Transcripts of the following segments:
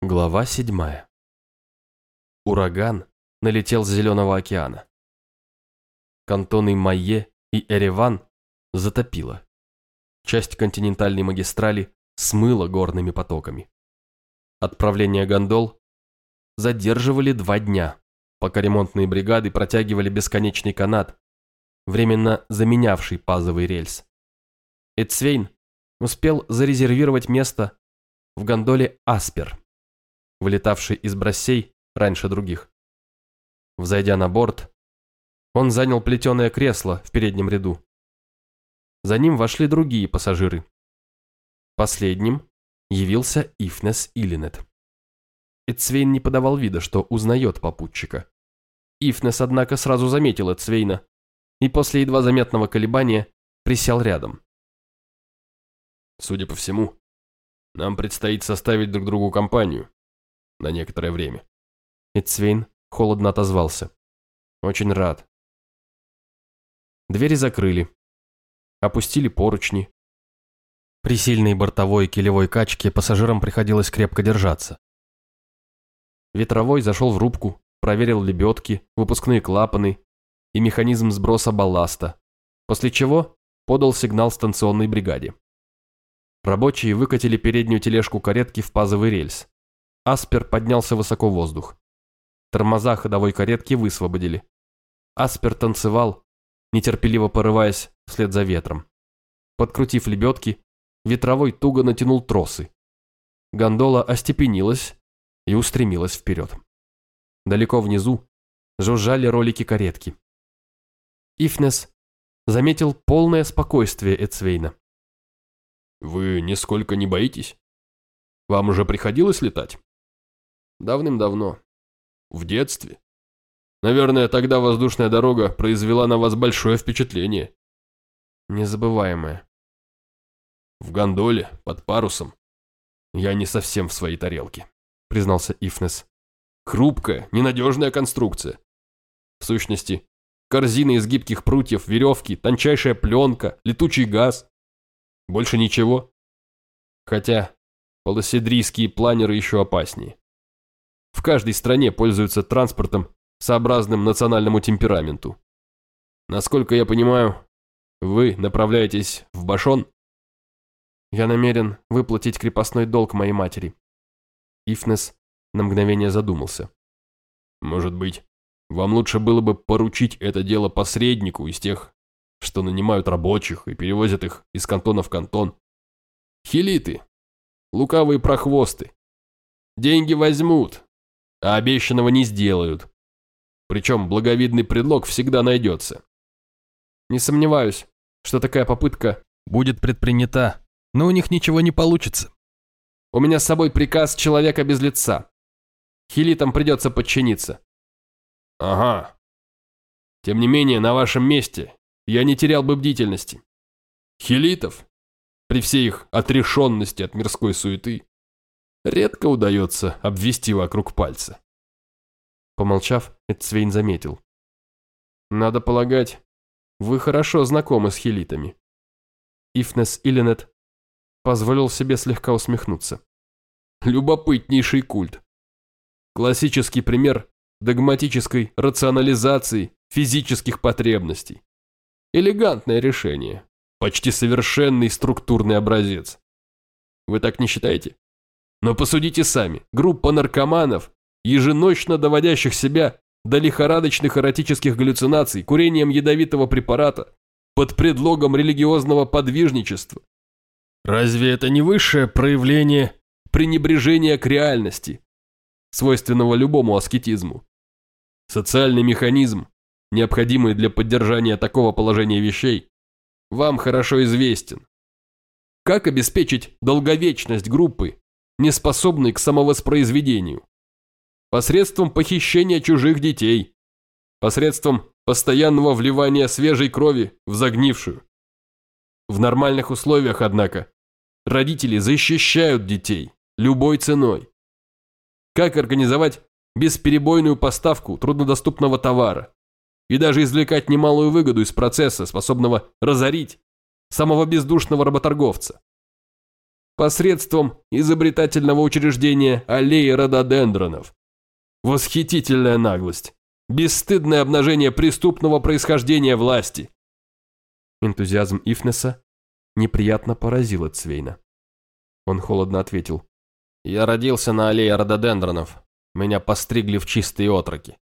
Глава седьмая. Ураган налетел с Зеленого океана. Кантоны Майе и Эреван затопило. Часть континентальной магистрали смыло горными потоками. Отправление гондол задерживали два дня, пока ремонтные бригады протягивали бесконечный канат, временно заменявший пазовый рельс. Эцвейн успел зарезервировать место в гондоле «Аспер», вылетавший из Броссей раньше других. Взойдя на борт, он занял плетеное кресло в переднем ряду. За ним вошли другие пассажиры. Последним явился Ифнес Илинет. Эцвейн не подавал вида, что узнает попутчика. Ифнес, однако, сразу заметил Эцвейна и после едва заметного колебания присел рядом. Судя по всему, нам предстоит составить друг другу компанию, на некоторое время. Эцвейн холодно отозвался. Очень рад. Двери закрыли. Опустили поручни. При сильной бортовой и килевой качке пассажирам приходилось крепко держаться. Ветровой зашел в рубку, проверил лебедки, выпускные клапаны и механизм сброса балласта, после чего подал сигнал станционной бригаде. Рабочие выкатили переднюю тележку каретки в пазовый рельс. Аспер поднялся высоко в воздух. Тормоза ходовой каретки высвободили. Аспер танцевал, нетерпеливо порываясь вслед за ветром. Подкрутив лебедки, ветровой туго натянул тросы. Гондола остепенилась и устремилась вперед. Далеко внизу жужжали ролики каретки. Ифнес заметил полное спокойствие Эцвейна. «Вы нисколько не боитесь? Вам уже приходилось летать?» Давным-давно. В детстве? Наверное, тогда воздушная дорога произвела на вас большое впечатление. Незабываемое. В гондоле, под парусом. Я не совсем в своей тарелке, признался Ифнес. Хрупкая, ненадежная конструкция. В сущности, корзина из гибких прутьев, веревки, тончайшая пленка, летучий газ. Больше ничего. Хотя полоседрийские планеры еще опаснее в каждой стране пользуются транспортом, сообразным национальному темпераменту. Насколько я понимаю, вы направляетесь в Башон? Я намерен выплатить крепостной долг моей матери. Ифнес на мгновение задумался. Может быть, вам лучше было бы поручить это дело посреднику из тех, что нанимают рабочих и перевозят их из кантона в кантон. Хилиты, лукавые прохвосты. Деньги возьмут, а обещанного не сделают. Причем благовидный предлог всегда найдется. Не сомневаюсь, что такая попытка будет предпринята, но у них ничего не получится. У меня с собой приказ человека без лица. Хилитам придется подчиниться. Ага. Тем не менее, на вашем месте я не терял бы бдительности. Хилитов, при всей их отрешенности от мирской суеты, редко удается обвести вокруг пальца. Помолчав, Эцвейн заметил. «Надо полагать, вы хорошо знакомы с хилитами». Ифнес Иллинет позволил себе слегка усмехнуться. Любопытнейший культ. Классический пример догматической рационализации физических потребностей. Элегантное решение. Почти совершенный структурный образец. Вы так не считаете? Но посудите сами, группа наркоманов, еженочно доводящих себя до лихорадочных эротических галлюцинаций курением ядовитого препарата под предлогом религиозного подвижничества. Разве это не высшее проявление пренебрежения к реальности, свойственного любому аскетизму? Социальный механизм, необходимый для поддержания такого положения вещей, вам хорошо известен. Как обеспечить долговечность группы, не способный к самовоспроизведению. Посредством похищения чужих детей. Посредством постоянного вливания свежей крови в загнившую. В нормальных условиях, однако, родители защищают детей любой ценой. Как организовать бесперебойную поставку труднодоступного товара и даже извлекать немалую выгоду из процесса, способного разорить самого бездушного работорговца? Посредством изобретательного учреждения аллеи рододендронов. Восхитительная наглость. Бесстыдное обнажение преступного происхождения власти. Энтузиазм Ифнеса неприятно поразил Цвейна. Он холодно ответил. «Я родился на аллее рододендронов. Меня постригли в чистые отроки.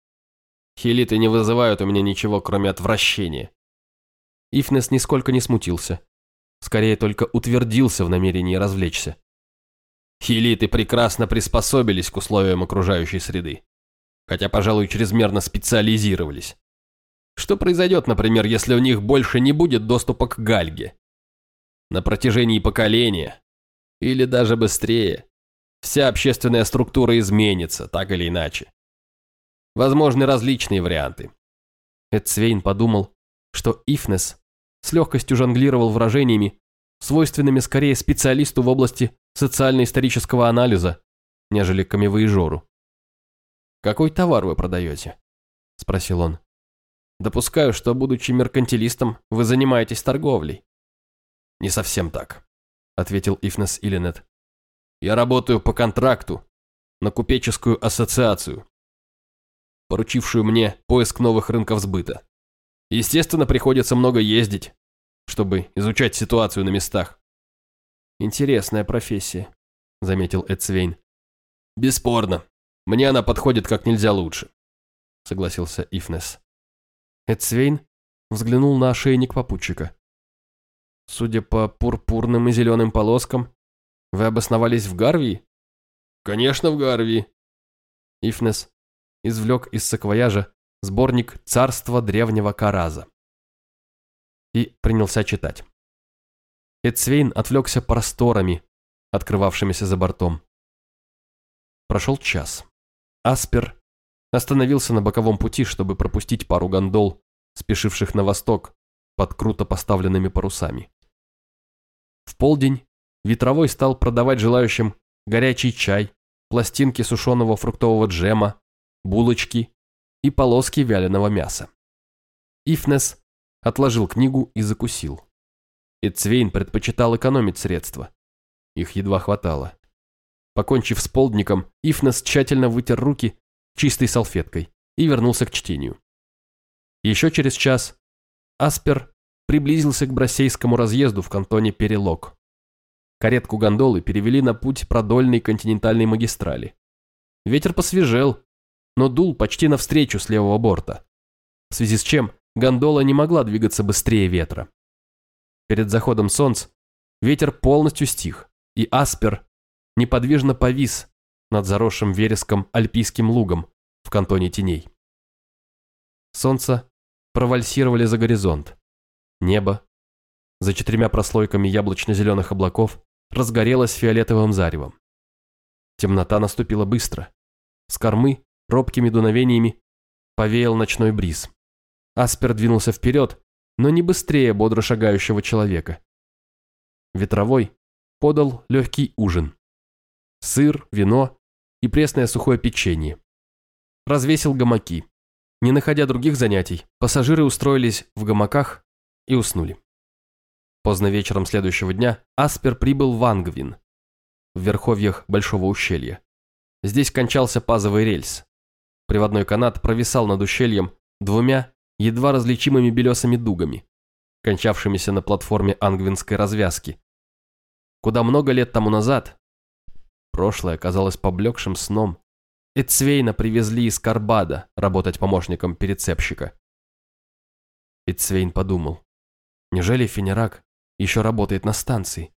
Хелиты не вызывают у меня ничего, кроме отвращения». Ифнес нисколько не смутился. Скорее только утвердился в намерении развлечься. Хелиты прекрасно приспособились к условиям окружающей среды. Хотя, пожалуй, чрезмерно специализировались. Что произойдет, например, если у них больше не будет доступа к гальге? На протяжении поколения или даже быстрее, вся общественная структура изменится, так или иначе. Возможны различные варианты. Эдсвейн подумал, что Ифнес с легкостью жонглировал выражениями, свойственными скорее специалисту в области социально-исторического анализа, нежели камевоежору. «Какой товар вы продаете?» – спросил он. «Допускаю, что, будучи меркантилистом, вы занимаетесь торговлей». «Не совсем так ответил Ифнес Иллинет. «Я работаю по контракту на купеческую ассоциацию, поручившую мне поиск новых рынков сбыта. Естественно, приходится много ездить, чтобы изучать ситуацию на местах». «Интересная профессия», — заметил Эдсвейн. «Бесспорно. Мне она подходит как нельзя лучше», — согласился Ифнес. Эдсвейн взглянул на ошейник попутчика. Судя по пурпурным и зеленым полоскам, вы обосновались в Гарвии? Конечно, в Гарвии. Ифнес извлек из саквояжа сборник «Царство древнего Караза» и принялся читать. Эдсвейн отвлекся просторами, открывавшимися за бортом. Прошел час. Аспер остановился на боковом пути, чтобы пропустить пару гондол, спешивших на восток под круто поставленными парусами. В полдень ветровой стал продавать желающим горячий чай, пластинки сушеного фруктового джема, булочки и полоски вяленого мяса. Ифнес отложил книгу и закусил. Эцвейн предпочитал экономить средства. Их едва хватало. Покончив с полдником, Ифнес тщательно вытер руки чистой салфеткой и вернулся к чтению. Еще через час Аспер приблизился к Броссейскому разъезду в кантоне Перелок. Каретку гондолы перевели на путь продольной континентальной магистрали. Ветер посвежел, но дул почти навстречу с левого борта, в связи с чем гондола не могла двигаться быстрее ветра. Перед заходом солнца ветер полностью стих, и Аспер неподвижно повис над заросшим вереском альпийским лугом в кантоне теней. Солнце провальсировали за горизонт, Небо, за четырьмя прослойками яблочно-зеленых облаков, разгорелось фиолетовым заревом. Темнота наступила быстро. С кормы, робкими дуновениями, повеял ночной бриз. Аспер двинулся вперед, но не быстрее бодро шагающего человека. Ветровой подал легкий ужин. Сыр, вино и пресное сухое печенье. Развесил гамаки. Не находя других занятий, пассажиры устроились в гамаках и уснули. Поздно вечером следующего дня Аспер прибыл в Ангвин, в верховьях Большого ущелья. Здесь кончался пазовый рельс. Приводной канат провисал над ущельем двумя едва различимыми белесыми дугами, кончавшимися на платформе ангвинской развязки. Куда много лет тому назад, прошлое казалось поблекшим сном, Эцвейна привезли из Карбада работать помощником перецепщика. Эцвейн подумал. Неужели Фенерак еще работает на станции?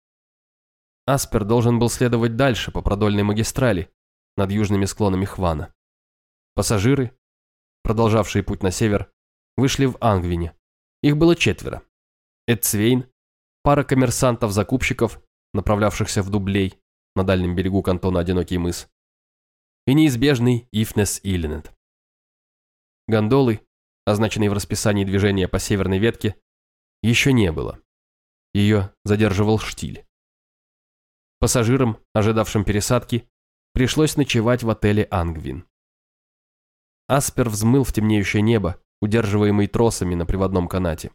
Аспер должен был следовать дальше по продольной магистрали над южными склонами Хвана. Пассажиры, продолжавшие путь на север, вышли в Ангвине. Их было четверо. Эдцвейн, пара коммерсантов-закупщиков, направлявшихся в Дублей, на дальнем берегу кантона Одинокий мыс, и неизбежный Ифнес Иллинет. Гондолы, означенные в расписании движения по северной ветке, еще не было. Ее задерживал штиль. Пассажирам, ожидавшим пересадки, пришлось ночевать в отеле «Ангвин». Аспер взмыл в темнеющее небо, удерживаемый тросами на приводном канате.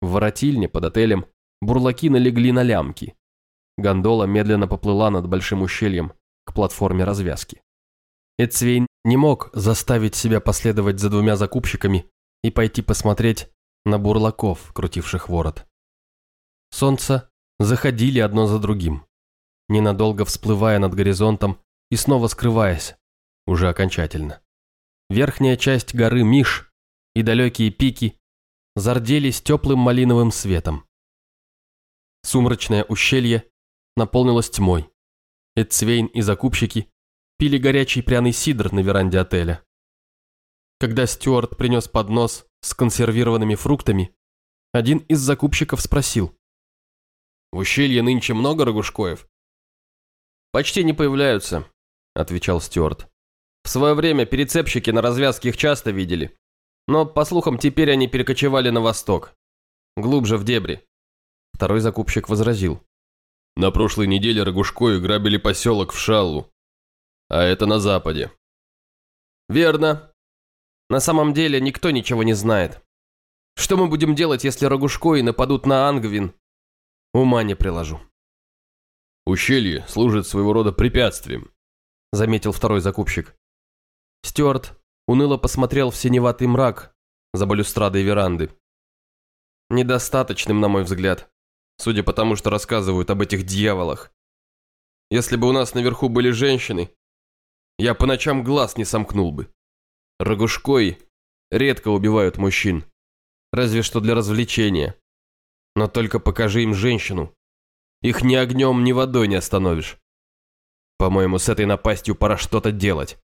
В воротильне под отелем бурлаки налегли на лямки. гондола медленно поплыла над большим ущельем к платформе развязки. Эцвейн не мог заставить себя последовать за двумя закупщиками и пойти посмотреть на бурлаков, крутивших ворот. Солнце заходили одно за другим, ненадолго всплывая над горизонтом и снова скрываясь, уже окончательно. Верхняя часть горы Миш и далекие пики зарделись теплым малиновым светом. Сумрачное ущелье наполнилось тьмой. Эдцвейн и закупщики пили горячий пряный сидр на веранде отеля. Когда Стюарт принес поднос с консервированными фруктами, один из закупщиков спросил. «В ущелье нынче много рогушкоев?» «Почти не появляются», – отвечал Стюарт. «В свое время перецепщики на развязке их часто видели. Но, по слухам, теперь они перекочевали на восток. Глубже в дебри». Второй закупщик возразил. «На прошлой неделе Рогушкои грабили поселок в Шаллу. А это на западе». «Верно. На самом деле никто ничего не знает. Что мы будем делать, если Рогушкои нападут на Ангвин? Ума не приложу». «Ущелье служит своего рода препятствием», – заметил второй закупщик. Стюарт уныло посмотрел в синеватый мрак за балюстрадой веранды. Недостаточным, на мой взгляд, судя по тому, что рассказывают об этих дьяволах. Если бы у нас наверху были женщины, я по ночам глаз не сомкнул бы. Рогушкой редко убивают мужчин, разве что для развлечения. Но только покажи им женщину. Их ни огнем, ни водой не остановишь. По-моему, с этой напастью пора что-то делать.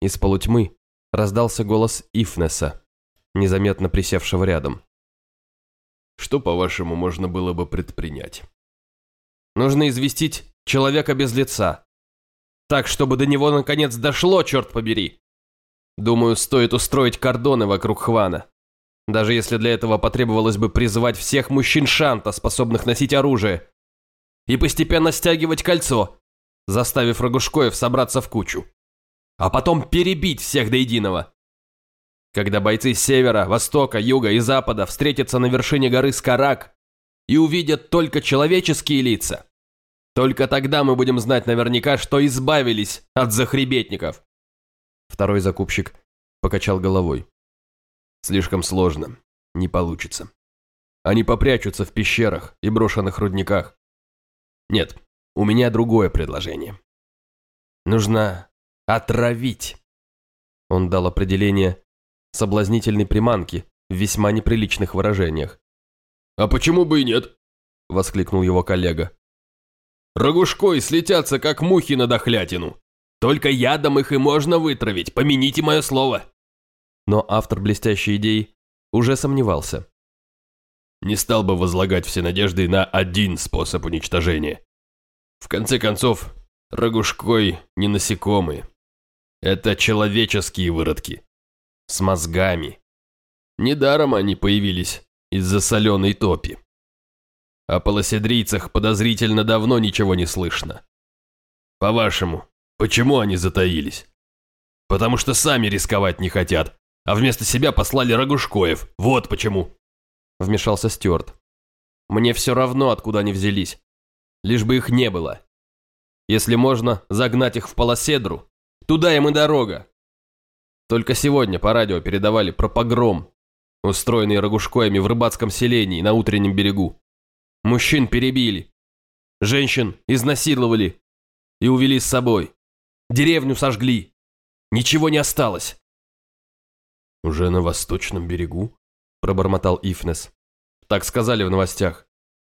Из полутьмы раздался голос Ифнеса, незаметно присевшего рядом. Что, по-вашему, можно было бы предпринять? Нужно известить человека без лица. Так, чтобы до него наконец дошло, черт побери. Думаю, стоит устроить кордоны вокруг Хвана. Даже если для этого потребовалось бы призвать всех мужчин Шанта, способных носить оружие, и постепенно стягивать кольцо, заставив Рогушкоев собраться в кучу а потом перебить всех до единого. Когда бойцы с севера, востока, юга и запада встретятся на вершине горы Скарак и увидят только человеческие лица, только тогда мы будем знать наверняка, что избавились от захребетников. Второй закупщик покачал головой. Слишком сложно. Не получится. Они попрячутся в пещерах и брошенных рудниках. Нет, у меня другое предложение. Нужна Отравить. Он дал определение соблазнительной приманки в весьма неприличных выражениях. «А почему бы и нет?» – воскликнул его коллега. «Рогушкой слетятся, как мухи на дохлятину. Только ядом их и можно вытравить, помяните мое слово». Но автор блестящей идеи уже сомневался. Не стал бы возлагать все надежды на один способ уничтожения. В конце концов, Рогушкой не насекомые. Это человеческие выродки. С мозгами. Недаром они появились из-за соленой топи. О полоседрийцах подозрительно давно ничего не слышно. По-вашему, почему они затаились? Потому что сами рисковать не хотят, а вместо себя послали Рогушкоев. Вот почему. Вмешался Стюарт. Мне все равно, откуда они взялись. Лишь бы их не было. Если можно, загнать их в полоседру Туда им и дорога. Только сегодня по радио передавали про погром, устроенный Рогушкоями в рыбацком селении на утреннем берегу. Мужчин перебили, женщин изнасиловали и увели с собой. Деревню сожгли. Ничего не осталось. «Уже на восточном берегу?» – пробормотал Ифнес. Так сказали в новостях.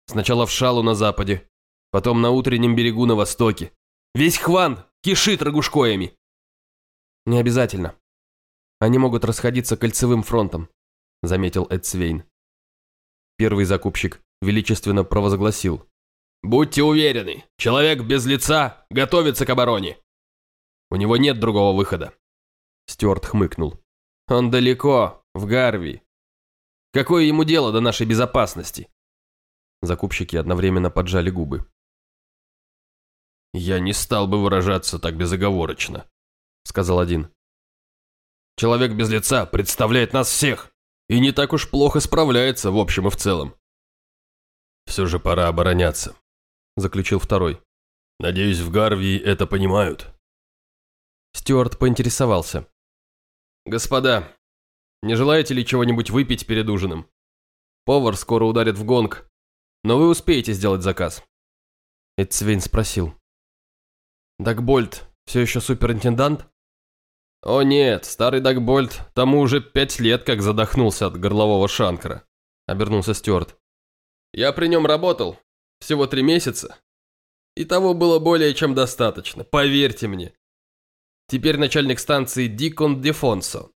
Сначала в Шалу на западе, потом на утреннем берегу на востоке. Весь Хван кишит Рогушкоями. «Не обязательно. Они могут расходиться кольцевым фронтом», – заметил Эдсвейн. Первый закупщик величественно провозгласил. «Будьте уверены, человек без лица готовится к обороне. У него нет другого выхода». Стюарт хмыкнул. «Он далеко, в Гарви. Какое ему дело до нашей безопасности?» Закупщики одновременно поджали губы. «Я не стал бы выражаться так безоговорочно», – сказал один. «Человек без лица представляет нас всех и не так уж плохо справляется в общем и в целом. Все же пора обороняться. заключил второй. Надеюсь, в Гарвии это понимают. Стюарт поинтересовался. «Господа, не желаете ли чего-нибудь выпить перед ужином? Повар скоро ударит в гонг, но вы успеете сделать заказ». Эдсвейн спросил. «Дагбольд все еще суперинтендант?» «О нет, старый Дагбольд тому уже пять лет как задохнулся от горлового шанкра», — обернулся Стюарт. «Я при нем работал всего три месяца, и того было более чем достаточно, поверьте мне. Теперь начальник станции Дикон Дефонсо.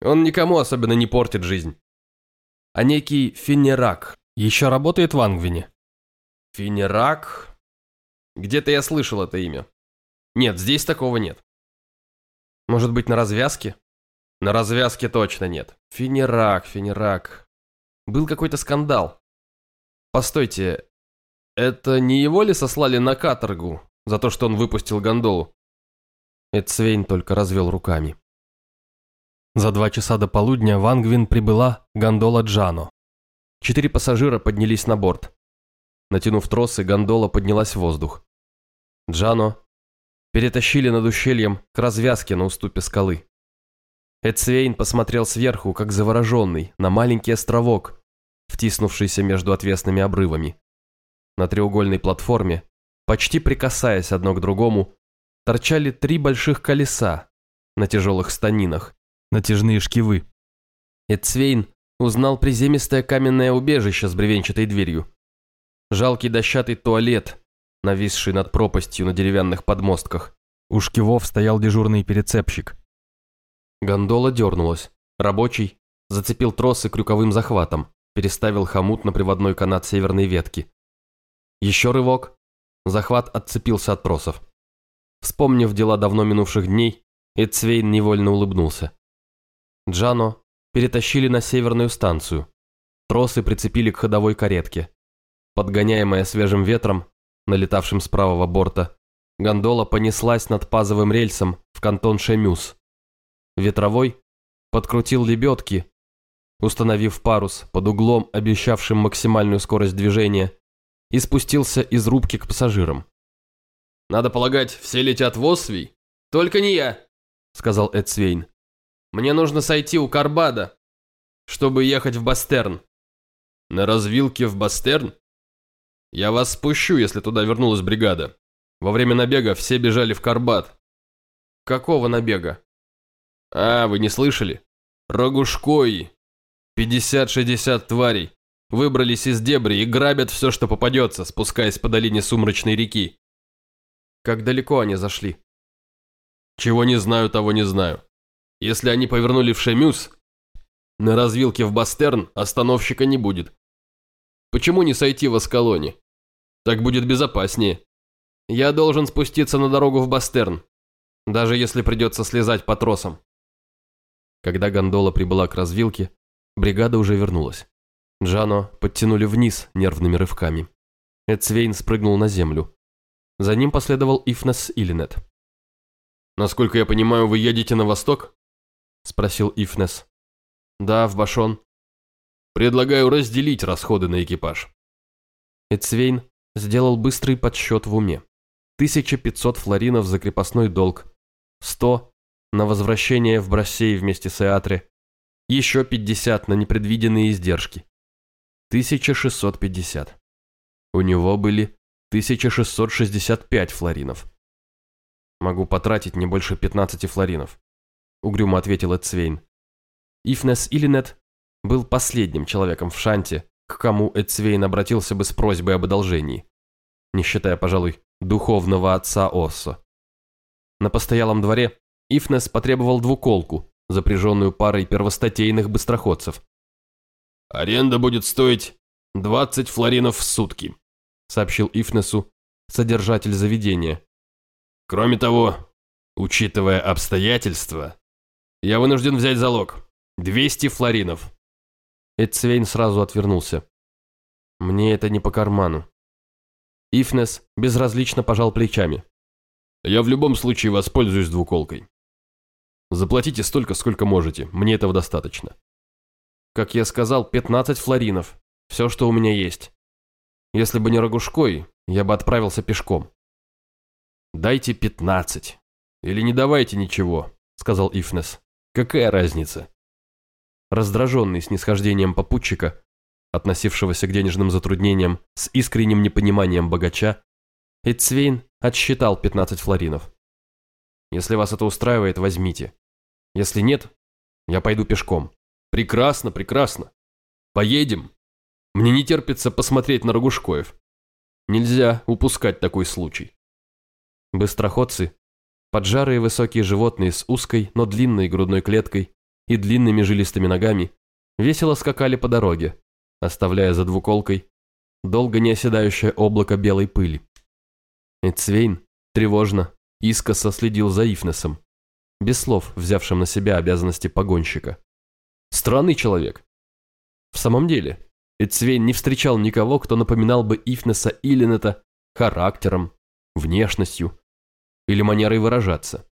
Он никому особенно не портит жизнь. А некий Финнерак еще работает в Ангвине?» «Финнерак?» Где-то я слышал это имя. Нет, здесь такого нет. Может быть, на развязке? На развязке точно нет. Финерак, Финерак. Был какой-то скандал. Постойте, это не его ли сослали на каторгу за то, что он выпустил гондолу? Эдсвейн только развел руками. За два часа до полудня в Ангвин прибыла гондола Джано. Четыре пассажира поднялись на борт. Натянув тросы, гондола поднялась в воздух. Джано перетащили над ущельем к развязке на уступе скалы. Эдсвейн посмотрел сверху, как завороженный, на маленький островок, втиснувшийся между отвесными обрывами. На треугольной платформе, почти прикасаясь одно к другому, торчали три больших колеса на тяжелых станинах, натяжные шкивы. Эдсвейн узнал приземистое каменное убежище с бревенчатой дверью. Жалкий дощатый туалет, нависший над пропастью на деревянных подмостках. У шкивов стоял дежурный перецепщик. Гондола дернулась. Рабочий зацепил тросы крюковым захватом, переставил хомут на приводной канат северной ветки. Еще рывок. Захват отцепился от тросов. Вспомнив дела давно минувших дней, Эдсвейн невольно улыбнулся. Джано перетащили на северную станцию. Тросы прицепили к ходовой каретке. Подгоняемая свежим ветром, налетавшим с правого борта, гондола понеслась над пазовым рельсом в кантон Шемюс. Ветровой подкрутил лебедки, установив парус под углом, обещавшим максимальную скорость движения, и спустился из рубки к пассажирам. «Надо полагать, все летят в Освий? Только не я», — сказал Эд Свейн. «Мне нужно сойти у Карбада, чтобы ехать в Бастерн». «На развилке в Бастерн?» Я вас спущу, если туда вернулась бригада. Во время набега все бежали в Карбат. Какого набега? А, вы не слышали? Рогушкои. 50-60 тварей. Выбрались из дебри и грабят все, что попадется, спускаясь по долине Сумрачной реки. Как далеко они зашли? Чего не знаю, того не знаю. Если они повернули в Шемюс, на развилке в Бастерн остановщика не будет. Почему не сойти в Аскалоне? Так будет безопаснее. Я должен спуститься на дорогу в Бастерн, даже если придется слезать по тросам. Когда гондола прибыла к развилке, бригада уже вернулась. Джано подтянули вниз нервными рывками. Эдсвейн спрыгнул на землю. За ним последовал Ифнес Илинет. «Насколько я понимаю, вы едете на восток?» – спросил Ифнес. «Да, в Башон». Предлагаю разделить расходы на экипаж. Эцвейн сделал быстрый подсчет в уме. 1500 флоринов за крепостной долг, 100 на возвращение в Брассей вместе с Эатре, еще 50 на непредвиденные издержки. 1650. У него были 1665 флоринов. «Могу потратить не больше 15 флоринов», — угрюмо ответил Эцвейн. Ифнес Илинет был последним человеком в Шанте, к кому Эцвейн обратился бы с просьбой об одолжении, не считая, пожалуй, духовного отца Оссо. На постоялом дворе Ифнес потребовал двуколку, запряженную парой первостатейных быстроходцев. «Аренда будет стоить 20 флоринов в сутки», сообщил Ифнесу содержатель заведения. «Кроме того, учитывая обстоятельства, я вынужден взять залог. 200 флоринов. Эдсвейн сразу отвернулся. «Мне это не по карману». Ифнес безразлично пожал плечами. «Я в любом случае воспользуюсь двуколкой. Заплатите столько, сколько можете, мне этого достаточно». «Как я сказал, 15 флоринов. Все, что у меня есть». Если бы не Рогушкой, я бы отправился пешком. «Дайте пятнадцать. Или не давайте ничего», — сказал Ифнес. «Какая разница?» Раздраженный снисхождением попутчика, относившегося к денежным затруднениям с искренним непониманием богача, Эцвейн отсчитал 15 флоринов. «Если вас это устраивает, возьмите. Если нет, я пойду пешком». «Прекрасно, прекрасно. Поедем. Мне не терпится посмотреть на Рогушкоев. Нельзя упускать такой случай». Быстроходцы, поджарые высокие животные с узкой, но длинной грудной клеткой и длинными жилистыми ногами, весело скакали по дороге, оставляя за двуколкой долго не оседающее облако белой пыли. Эцвейн тревожно, искоса следил за Ифнесом, без слов взявшим на себя обязанности погонщика. Странный человек. В самом деле, Эцвейн не встречал никого, кто напоминал бы Ифнеса Иллинета характером, внешностью или манерой выражаться.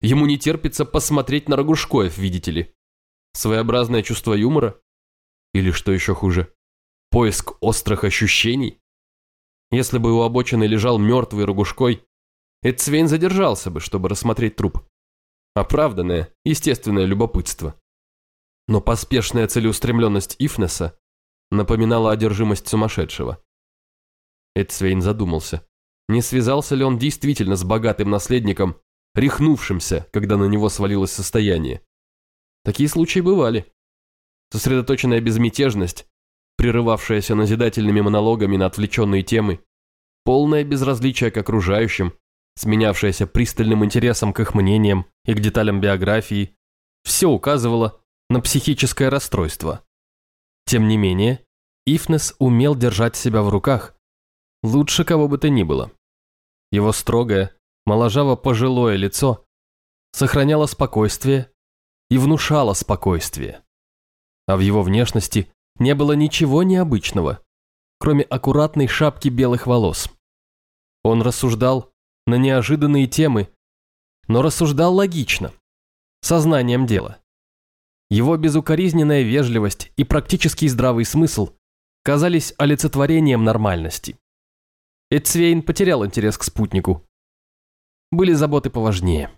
Ему не терпится посмотреть на Рогушкоев, видите ли. Своеобразное чувство юмора? Или, что еще хуже, поиск острых ощущений? Если бы у обочины лежал мертвый Рогушкой, Эдцвейн задержался бы, чтобы рассмотреть труп. Оправданное, естественное любопытство. Но поспешная целеустремленность Ифнеса напоминала одержимость сумасшедшего. Эдцвейн задумался, не связался ли он действительно с богатым наследником, рехнувшимся, когда на него свалилось состояние. Такие случаи бывали. Сосредоточенная безмятежность, прерывавшаяся назидательными монологами на отвлеченные темы, полное безразличие к окружающим, сменявшееся пристальным интересом к их мнениям и к деталям биографии, все указывало на психическое расстройство. Тем не менее, Ифнес умел держать себя в руках, лучше кого бы то ни было. Его строгое, моложаво-пожилое лицо сохраняло спокойствие и внушало спокойствие. А в его внешности не было ничего необычного, кроме аккуратной шапки белых волос. Он рассуждал на неожиданные темы, но рассуждал логично, сознанием дела. Его безукоризненная вежливость и практический здравый смысл казались олицетворением нормальности. Эцвейн потерял интерес к спутнику. Были заботы поважнее.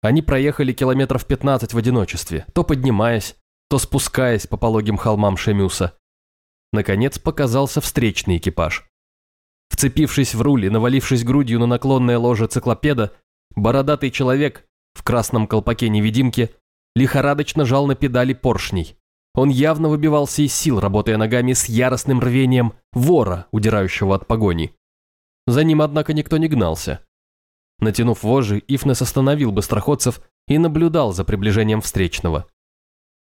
Они проехали километров 15 в одиночестве, то поднимаясь, то спускаясь по пологим холмам Шемюса. Наконец показался встречный экипаж. Вцепившись в руль и навалившись грудью на наклонное ложе циклопеда, бородатый человек в красном колпаке-невидимке лихорадочно жал на педали поршней. Он явно выбивался из сил, работая ногами с яростным рвением вора, удирающего от погони. За ним, однако, никто не гнался. Натянув вожжи, Ифнес остановил быстроходцев и наблюдал за приближением встречного.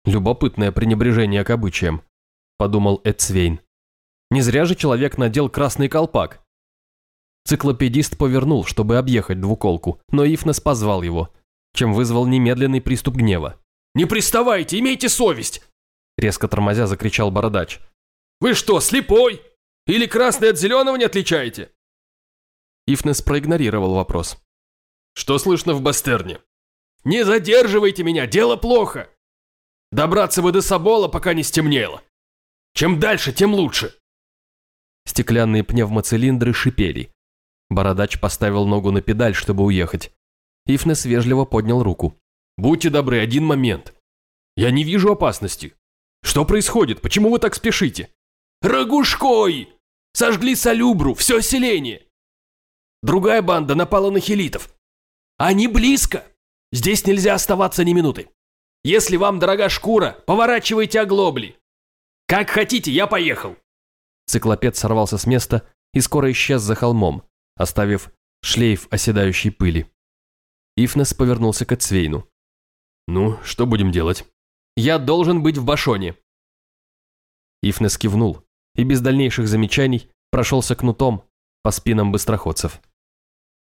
«Любопытное пренебрежение к обычаям», – подумал Эдсвейн. «Не зря же человек надел красный колпак». Циклопедист повернул, чтобы объехать двуколку, но Ифнес позвал его, чем вызвал немедленный приступ гнева. «Не приставайте, имейте совесть!» Резко тормозя закричал бородач. «Вы что, слепой? Или красный от зеленого не отличаете?» Ифнес проигнорировал вопрос. «Что слышно в Бастерне?» «Не задерживайте меня, дело плохо! Добраться бы до Собола, пока не стемнело. Чем дальше, тем лучше!» Стеклянные пневмоцилиндры шипели. Бородач поставил ногу на педаль, чтобы уехать. Ифнес вежливо поднял руку. «Будьте добры, один момент. Я не вижу опасности. Что происходит? Почему вы так спешите?» «Рогушкой! Сожгли Салюбру, все селение! Другая банда напала на хелитов. Они близко! Здесь нельзя оставаться ни минуты. Если вам дорога шкура, поворачивайте оглобли. Как хотите, я поехал!» Циклопед сорвался с места и скоро исчез за холмом, оставив шлейф оседающей пыли. Ифнес повернулся к Эцвейну. «Ну, что будем делать?» «Я должен быть в Башоне». Ифнес кивнул и без дальнейших замечаний прошелся кнутом по спинам быстроходцев.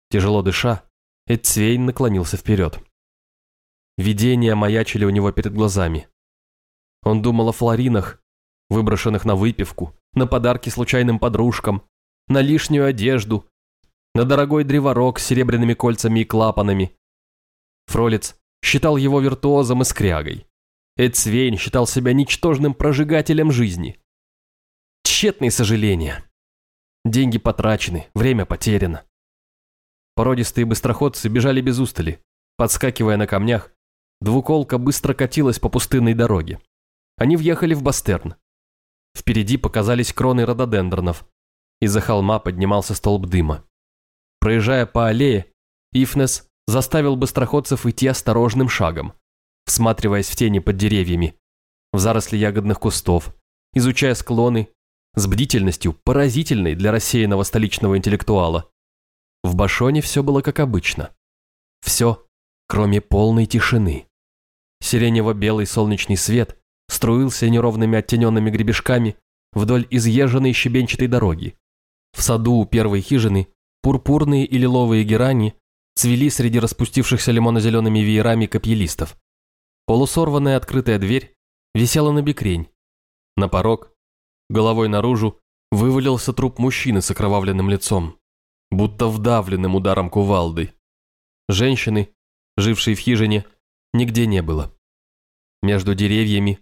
Тяжело дыша, Эцвейн наклонился вперед. Видения маячили у него перед глазами. Он думал о флоринах, выброшенных на выпивку, на подарки случайным подружкам, на лишнюю одежду, на дорогой древорог с серебряными кольцами и клапанами. Фролец считал его виртуозом и скрягой. Эдсвейн считал себя ничтожным прожигателем жизни. Тщетные сожаления. Деньги потрачены, время потеряно. Породистые быстроходцы бежали без устали. Подскакивая на камнях, двуколка быстро катилась по пустынной дороге. Они въехали в Бастерн. Впереди показались кроны рододендронов. Из-за холма поднимался столб дыма. Проезжая по аллее, Ифнес заставил быстроходцев идти осторожным шагом, всматриваясь в тени под деревьями, в заросли ягодных кустов, изучая склоны с бдительностью, поразительной для рассеянного столичного интеллектуала. В Башоне все было как обычно. Все, кроме полной тишины. Сиренево-белый солнечный свет струился неровными оттененными гребешками вдоль изъезженной щебенчатой дороги. В саду у первой хижины пурпурные и лиловые герани цвели среди распустившихся лимонно-зелеными веерами капьелистов. Полусорванная открытая дверь висела на бекрень. На порог, головой наружу, вывалился труп мужчины с окровавленным лицом будто вдавленным ударом кувалды. Женщины, жившей в хижине, нигде не было. Между деревьями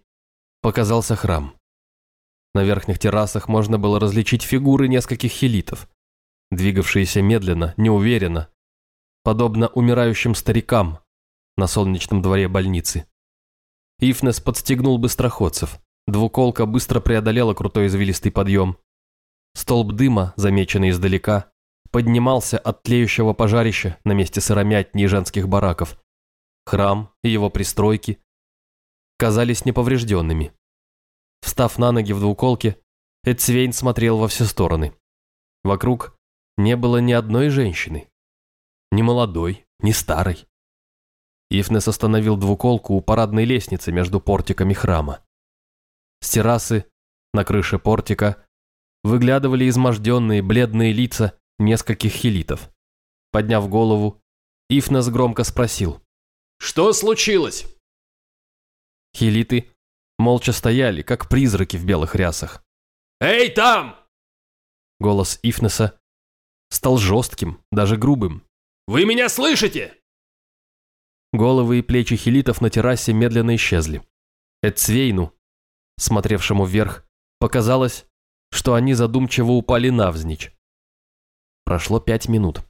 показался храм. На верхних террасах можно было различить фигуры нескольких хелитов, двигавшиеся медленно, неуверенно, подобно умирающим старикам на солнечном дворе больницы. Ифнес подстегнул быстроходцев. Двуколка быстро преодолела крутой извилистый подъем. Столб дыма, замеченный издалека, поднимался от тлеющего пожарища на месте сыромятни женских бараков. Храм и его пристройки казались неповрежденными. Встав на ноги в двуколке, Эдсвейн смотрел во все стороны. Вокруг не было ни одной женщины. Ни молодой, ни старой. Ифнес остановил двуколку у парадной лестницы между портиками храма. С террасы, на крыше портика, выглядывали изможденные бледные лица нескольких хилитов. Подняв голову, Ифнес громко спросил. «Что случилось?» Хилиты молча стояли, как призраки в белых рясах. «Эй, там!» Голос Ифнеса стал жестким, даже грубым. «Вы меня слышите?» Головы и плечи хилитов на террасе медленно исчезли. Эдцвейну, смотревшему вверх, показалось, что они задумчиво упали навзничь. Прошло пять минут.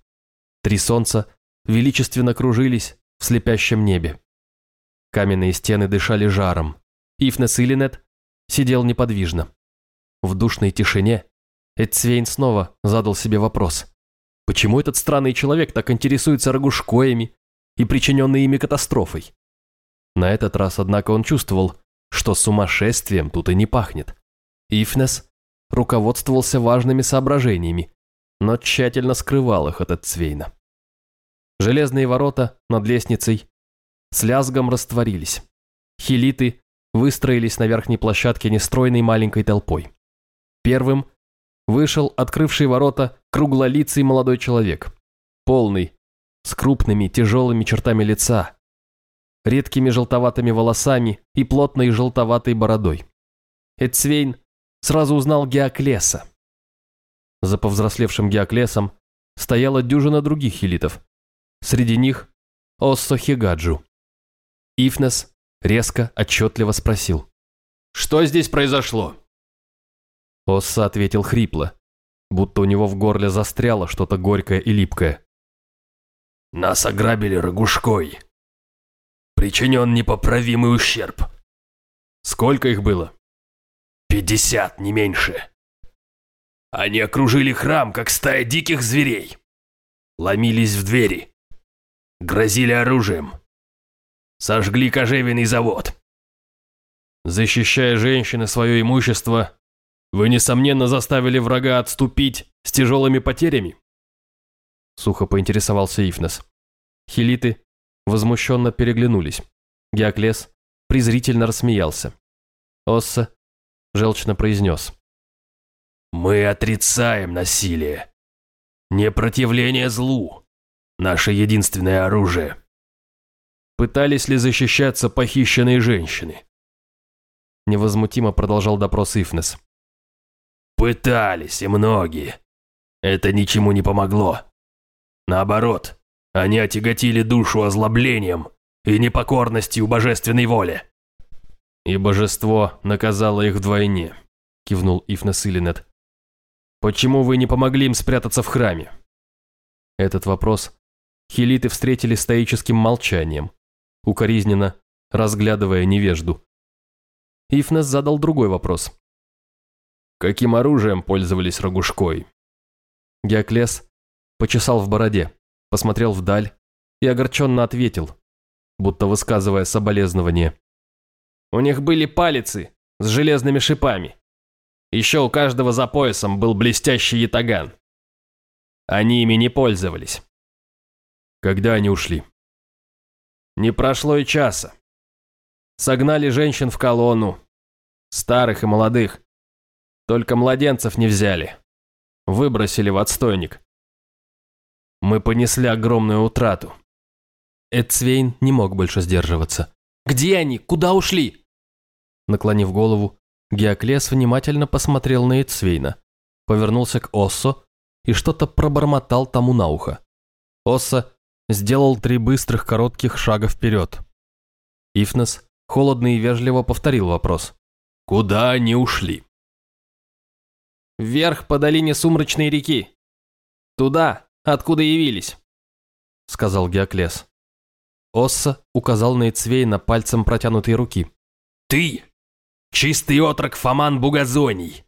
Три солнца величественно кружились в слепящем небе. Каменные стены дышали жаром. Ифнес Иллинет сидел неподвижно. В душной тишине Эдцвейн снова задал себе вопрос. Почему этот странный человек так интересуется рогушкоями и причиненной ими катастрофой? На этот раз, однако, он чувствовал, что сумасшествием тут и не пахнет. Ифнес руководствовался важными соображениями, но тщательно скрывал их от Цвейна. Железные ворота над лестницей с лязгом растворились. Хилиты выстроились на верхней площадке нестройной маленькой толпой. Первым вышел открывший ворота круглолицый молодой человек, полный, с крупными тяжелыми чертами лица, редкими желтоватыми волосами и плотной желтоватой бородой. Эдсвейн сразу узнал Геоклеса, за повзрослевшим Геоклесом стояла дюжина других хилитов. Среди них Оссо Хигаджу. Ифнес резко, отчетливо спросил. «Что здесь произошло?» Осса ответил хрипло, будто у него в горле застряло что-то горькое и липкое. «Нас ограбили рогушкой. Причинен непоправимый ущерб. Сколько их было?» «Пятьдесят, не меньше. Они окружили храм, как стая диких зверей. Ломились в двери. Грозили оружием. Сожгли кожевенный завод. Защищая женщины свое имущество, вы, несомненно, заставили врага отступить с тяжелыми потерями? Сухо поинтересовался Ифнес. Хилиты возмущенно переглянулись. Геоклес презрительно рассмеялся. Осса желчно произнес. Мы отрицаем насилие. Непротивление злу – наше единственное оружие. Пытались ли защищаться похищенные женщины? Невозмутимо продолжал допрос Ифнес. Пытались, и многие. Это ничему не помогло. Наоборот, они отяготили душу озлоблением и непокорностью божественной воле. И божество наказало их вдвойне кивнул Ифнес Илинет. «Почему вы не помогли им спрятаться в храме?» Этот вопрос хилиты встретили стоическим молчанием, укоризненно разглядывая невежду. Ифнес задал другой вопрос. «Каким оружием пользовались Рогушкой?» Геоклес почесал в бороде, посмотрел вдаль и огорченно ответил, будто высказывая соболезнование. «У них были палицы с железными шипами. Еще у каждого за поясом был блестящий ятаган. Они ими не пользовались. Когда они ушли? Не прошло и часа. Согнали женщин в колонну, старых и молодых. Только младенцев не взяли. Выбросили в отстойник. Мы понесли огромную утрату. Эдсвейн не мог больше сдерживаться. «Где они? Куда ушли?» Наклонив голову, Геоклес внимательно посмотрел на Эдсвейна, повернулся к Оссо и что-то пробормотал тому на ухо. Осса сделал три быстрых коротких шага вперед. Ифнес холодно и вежливо повторил вопрос. «Куда они ушли?» «Вверх по долине Сумрачной реки. Туда, откуда явились», — сказал Геоклес. Осса указал на Эцвейна пальцем протянутой руки. «Ты, чистый отрок Фоман Бугазоний,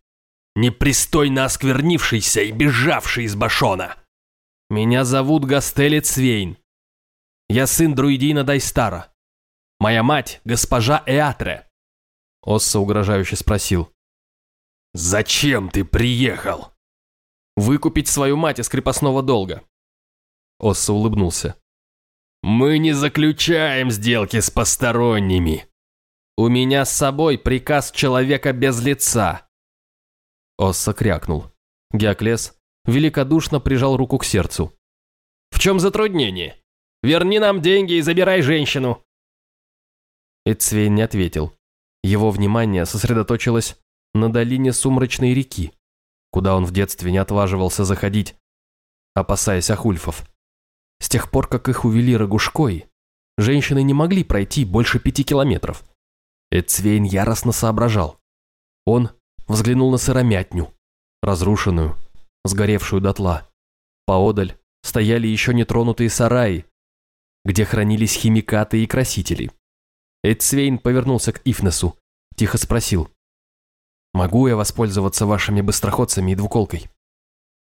непристойно осквернившийся и бежавший из Башона!» «Меня зовут Гастелли Цвейн. Я сын друидина Дайстара. Моя мать – госпожа Эатре». Осса угрожающе спросил. «Зачем ты приехал?» «Выкупить свою мать из крепостного долга». Осса улыбнулся. «Мы не заключаем сделки с посторонними». «У меня с собой приказ человека без лица». Осса крякнул. Геоклес великодушно прижал руку к сердцу. «В чем затруднение? Верни нам деньги и забирай женщину!» Эцвейн не ответил. Его внимание сосредоточилось на долине Сумрачной реки, куда он в детстве не отваживался заходить, опасаясь ахульфов. С тех пор, как их увели Рогушкой, женщины не могли пройти больше пяти километров. Эцвейн яростно соображал. Он взглянул на сыромятню, разрушенную, сгоревшую дотла. Поодаль стояли еще нетронутые сараи, где хранились химикаты и красители. Эдсвейн повернулся к Ифнесу, тихо спросил. «Могу я воспользоваться вашими быстроходцами и двуколкой?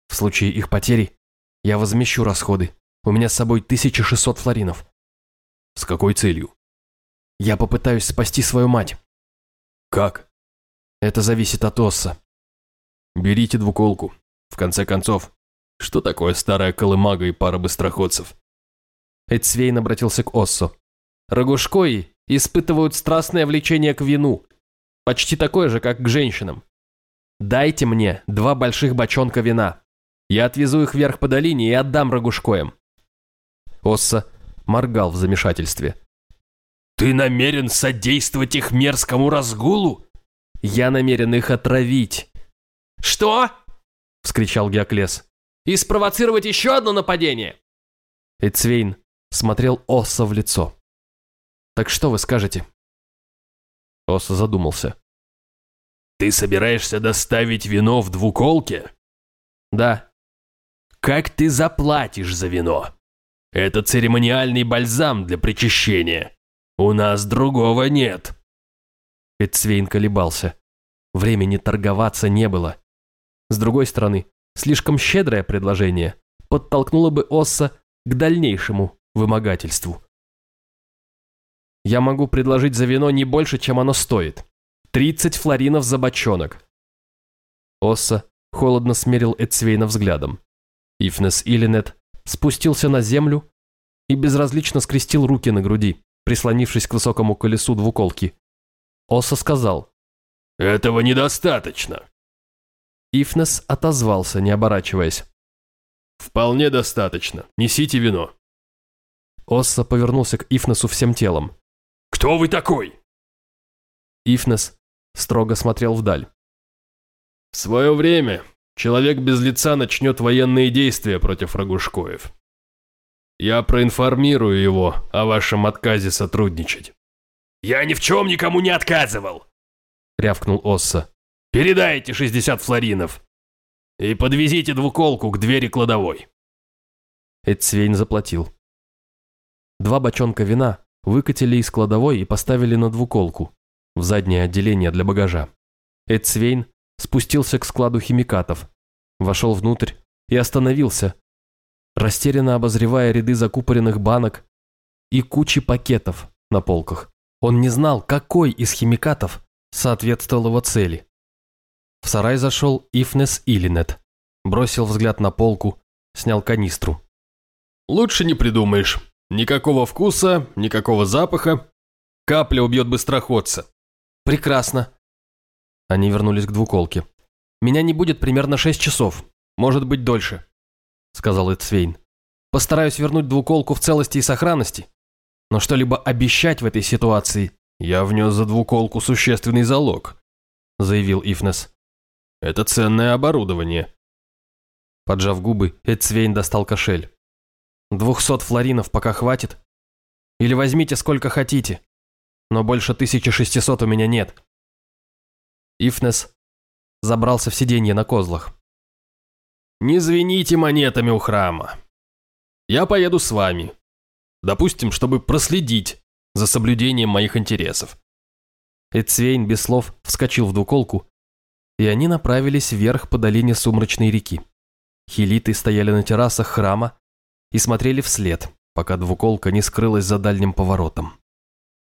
В случае их потери я возмещу расходы. У меня с собой 1600 флоринов». «С какой целью?» «Я попытаюсь спасти свою мать». «Как?» «Это зависит от Осса». «Берите двуколку. В конце концов, что такое старая колымага и пара быстроходцев? Эдсвейн обратился к Оссу. Рогушкои испытывают страстное влечение к вину, почти такое же, как к женщинам. Дайте мне два больших бочонка вина. Я отвезу их вверх по долине и отдам Рогушкоям. Осса моргал в замешательстве. «Ты намерен содействовать их мерзкому разгулу?» «Я намерен их отравить». «Что?» – вскричал Геоклес. «И спровоцировать еще одно нападение!» Эцвейн смотрел Осса в лицо. «Так что вы скажете?» Осса задумался. «Ты собираешься доставить вино в двуколке?» «Да». «Как ты заплатишь за вино? Это церемониальный бальзам для причащения. У нас другого нет». Эцвейн колебался. Времени торговаться не было. С другой стороны, слишком щедрое предложение подтолкнуло бы Осса к дальнейшему вымогательству. Я могу предложить за вино не больше, чем оно стоит. 30 флоринов за бочонок. Осса холодно смерил Эцвейна взглядом. Ифнес Илинет спустился на землю и безразлично скрестил руки на груди, прислонившись к высокому колесу двуколки. Осса сказал. «Этого недостаточно. Ифнес отозвался, не оборачиваясь. «Вполне достаточно. Несите вино». Осса повернулся к Ифнесу всем телом. «Кто вы такой?» Ифнес строго смотрел вдаль. «В свое время человек без лица начнет военные действия против Рогушкоев. Я проинформирую его о вашем отказе сотрудничать». «Я ни в чем никому не отказывал!» — рявкнул Осса. Передайте 60 флоринов. И подвезите двуколку к двери кладовой. Эдсвейн заплатил. Два бочонка вина выкатили из кладовой и поставили на двуколку, в заднее отделение для багажа. Эдсвейн спустился к складу химикатов, вошел внутрь и остановился, растерянно обозревая ряды закупоренных банок и кучи пакетов на полках. Он не знал, какой из химикатов соответствовал его цели. В сарай зашел Ифнес Илинет, бросил взгляд на полку, снял канистру. Лучше не придумаешь. Никакого вкуса, никакого запаха. Капля убьет быстроходца. Прекрасно. Они вернулись к двуколке. Меня не будет примерно шесть часов, может быть дольше, сказал Эдсвейн. Постараюсь вернуть двуколку в целости и сохранности. Но что-либо обещать в этой ситуации... Я внес за двуколку существенный залог, заявил Ифнес. Это ценное оборудование. Поджав губы, Эдсвейн достал кошель. «Двухсот флоринов пока хватит? Или возьмите сколько хотите, но больше 1600 у меня нет». Ифнес забрался в сиденье на козлах. «Не звените монетами у храма. Я поеду с вами. Допустим, чтобы проследить за соблюдением моих интересов». Эдсвейн без слов вскочил в двуколку и они направились вверх по долине Сумрачной реки. Хилиты стояли на террасах храма и смотрели вслед, пока двуколка не скрылась за дальним поворотом.